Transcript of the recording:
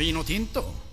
Vino tinto?